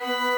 you